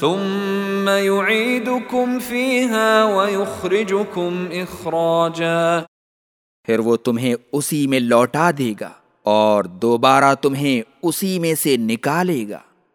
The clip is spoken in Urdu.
ثم يعيدكم فيها ويخرجكم اخراجا پھر وہ تمہیں اسی میں لوٹا دے گا اور دوبارہ تمہیں اسی میں سے نکالے گا۔